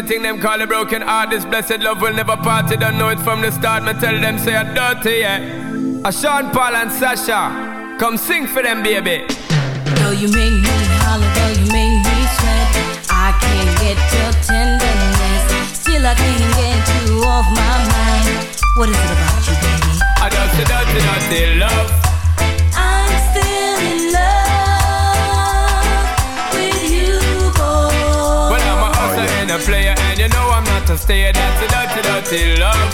The thing them call a broken heart. This blessed love will never part. You don't know it from the start. Me tell them say I'm dirty, yeah. A Sean Paul and Sasha, come sing for them, baby. Though you make me holler, though you make me sweat, I can't get your tenderness. Still, I can't get you off my mind. What is it about you, baby? I dirty, dirty, dirty love. You know I'm not a stayer. That's a dirty, dirty love.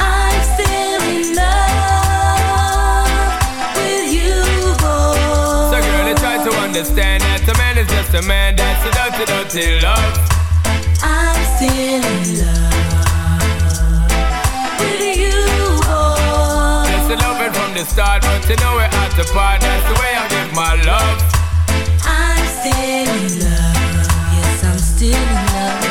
I'm still in love with you, boy. So, girl, they try to understand that a man is just a man. That's a dirty, dirty love. I'm still in love with you, boy. That's the loving from the start, but you know we're at the part. That's the way I give my love. I'm still in love. Yes, I'm still in love.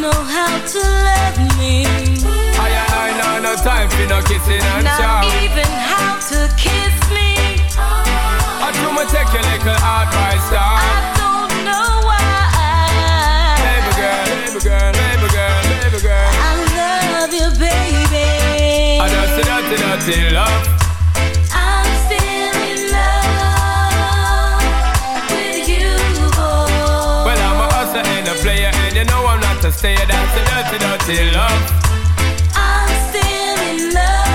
Know how to love me. I ain't I know no time for no kissing and Not chow. even how to kiss me. I do me take your little advice I don't know why. Baby girl, baby girl, baby girl, baby girl. I love you, baby. I a dirty, dirty love. Dirty, dirty love. I'm still in love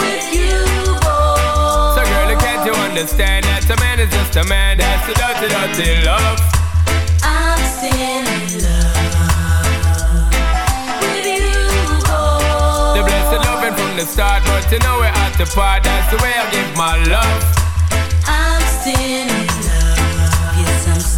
with you, boy. So, girl, can't you understand that a man is just a man? That's a dirty, dirty love. I'm still in love with you, boy. The blessed loving from the start, but you know we're at the part. That's the way I give my love. I'm still.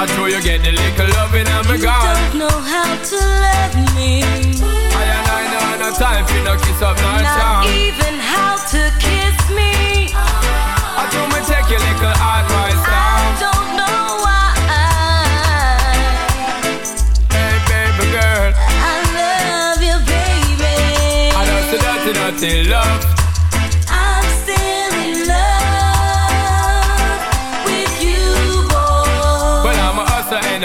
I know you get the little loving and me You don't know how to love me. I and I know no time for no kiss up, no Not charm. even how to kiss me. I do me take your little advice I don't know why. Hey, baby girl. I love you, baby. I know the dirty, dirty love.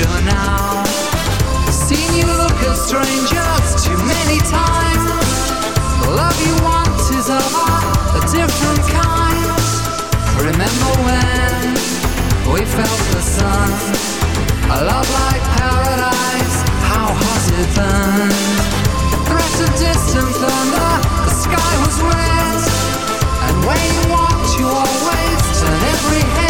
till now. Seen you look at strangers too many times. The love you want is of a different kind. Remember when we felt the sun? A love like paradise, how has it burned. The threat of distant thunder, the sky was red. And when you walked, you always turned every head.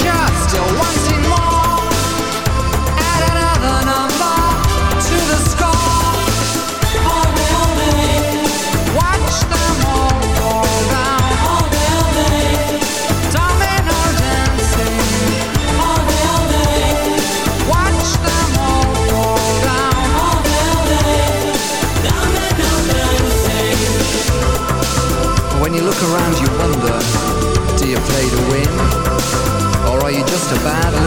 about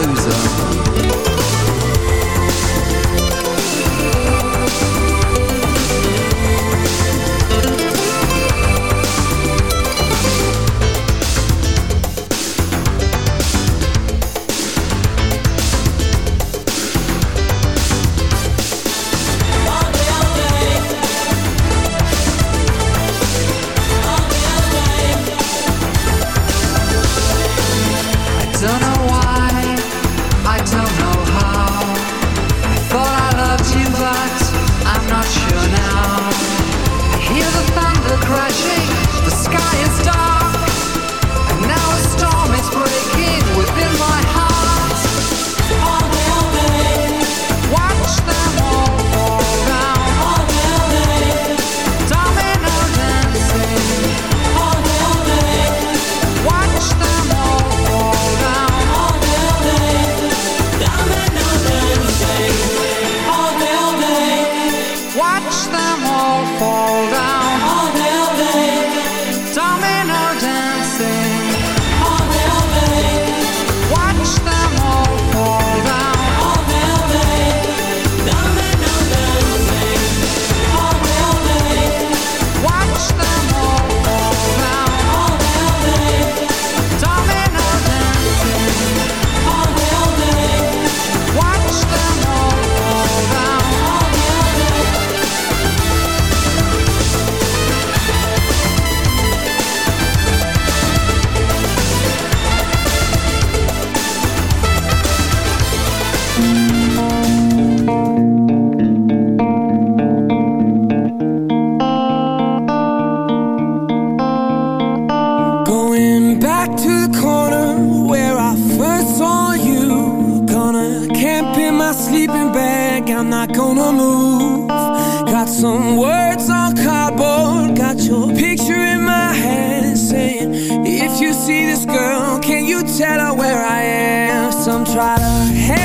this girl, can you tell her where I am? Some try to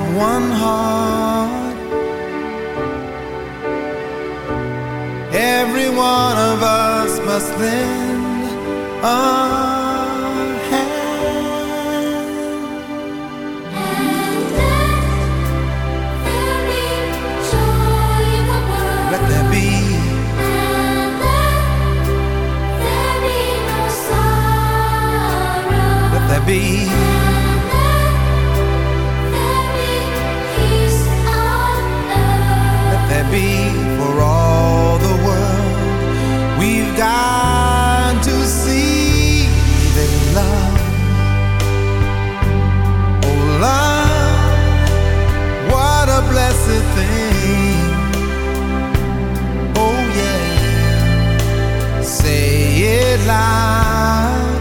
that one heart. Every one of us must lend a hand. And let there be joy in the world Let there be And let there be no sorrow Let there be cloud.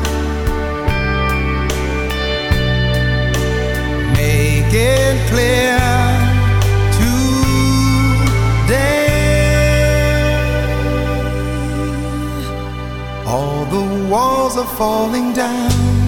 Make it clear today. All the walls are falling down.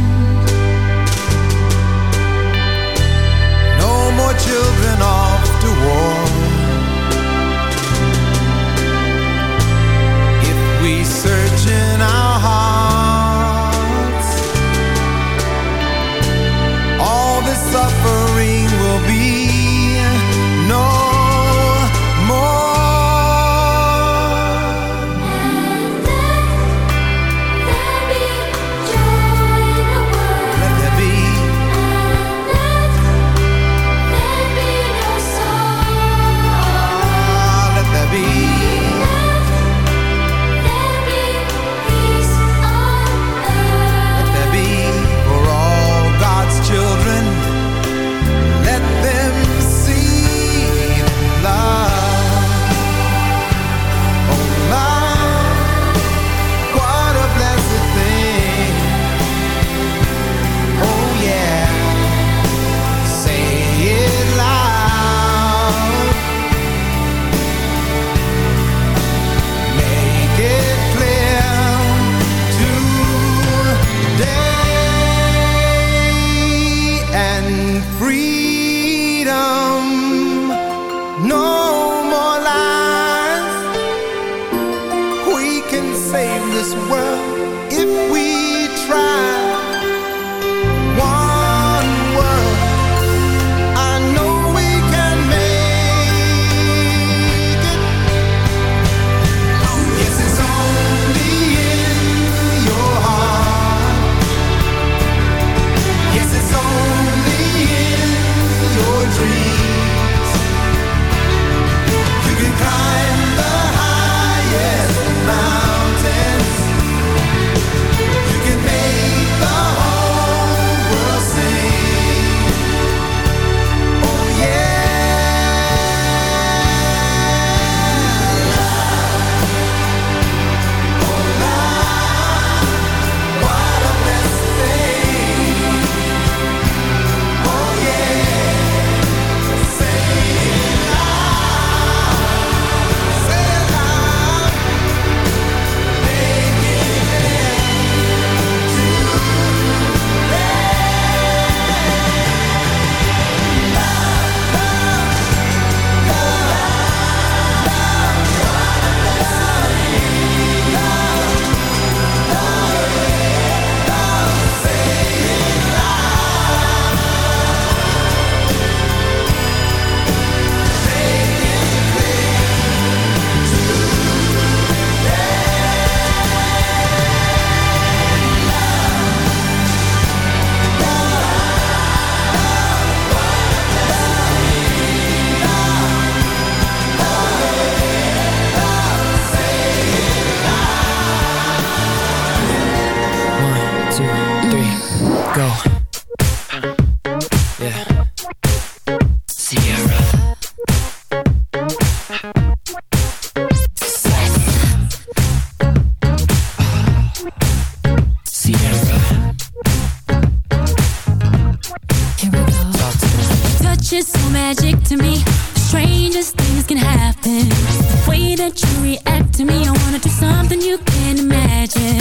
Which is so magic to me. The strangest things can happen. The way that you react to me I wanna do something you can imagine.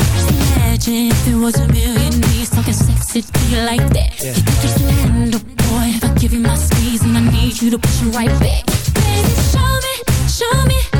Imagine if there was a million knees Talking sexy to you like that. Yeah. You think you can handle, boy If I give you my squeeze And I need you to push it right back. Baby, show me, show me.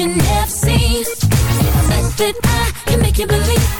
you never seen. That I can make you believe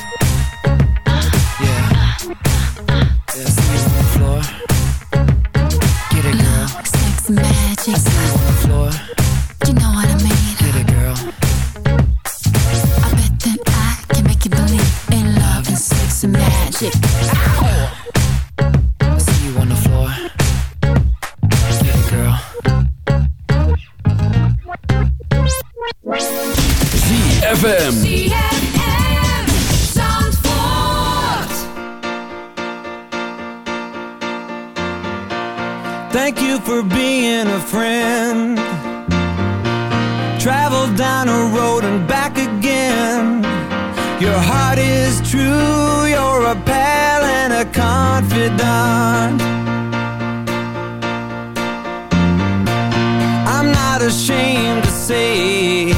Not ashamed to say,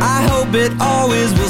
I hope it always will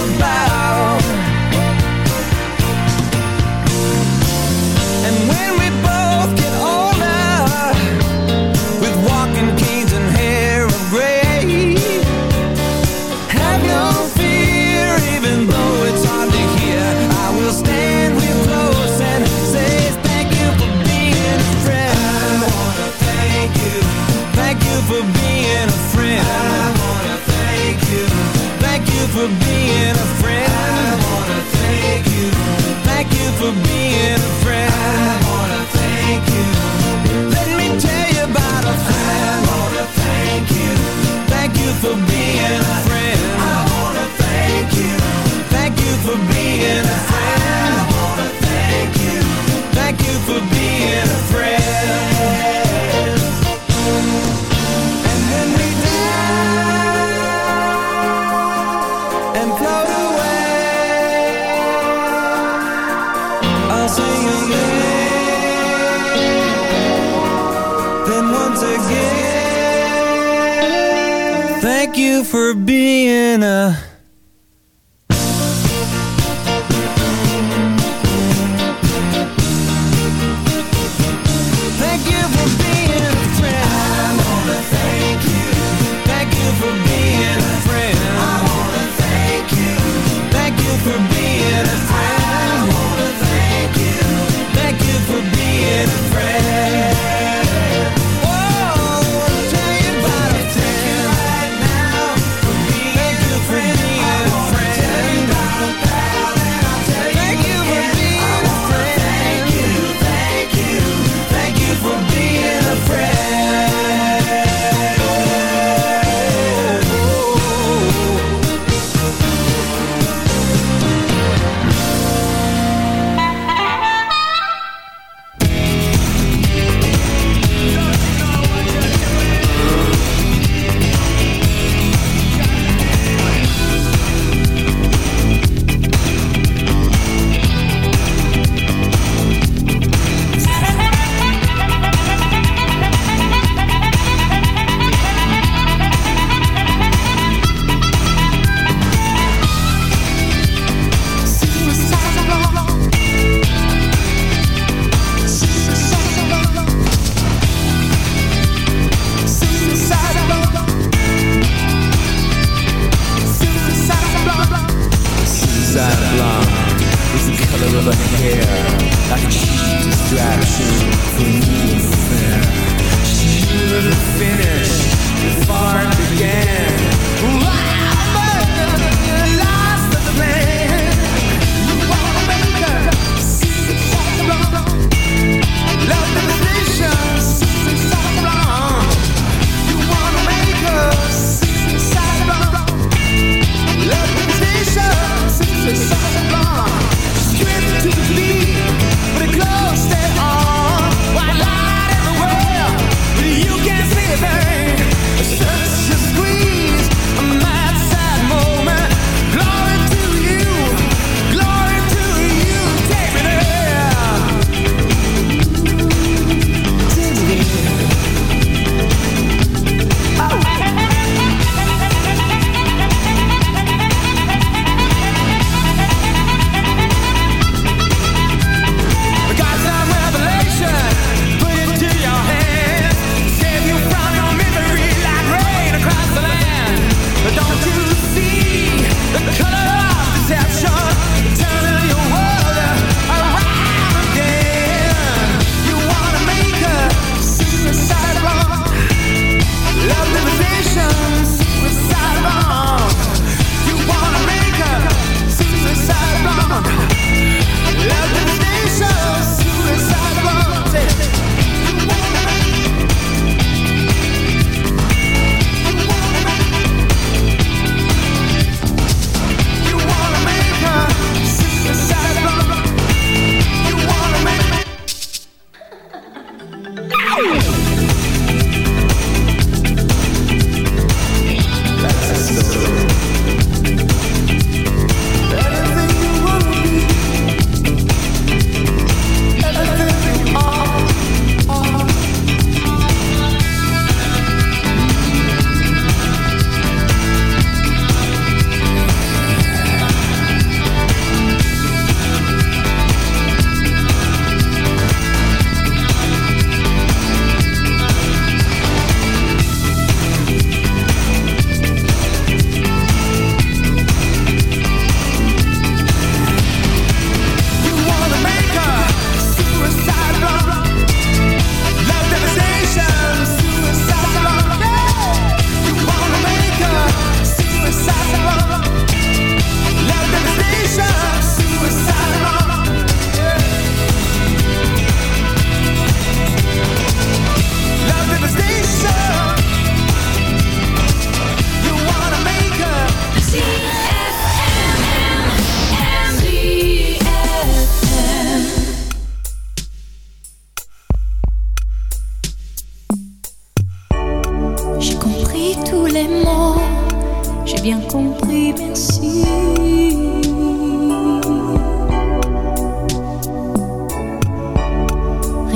for being a friend. I wanna thank you. Thank you for being a friend. I wanna thank you. Let me tell you about a friend. I wanna thank you. Thank you for being a friend. I wanna thank you. Thank you for being a friend. I wanna thank you. Thank you for being a friend. you for being a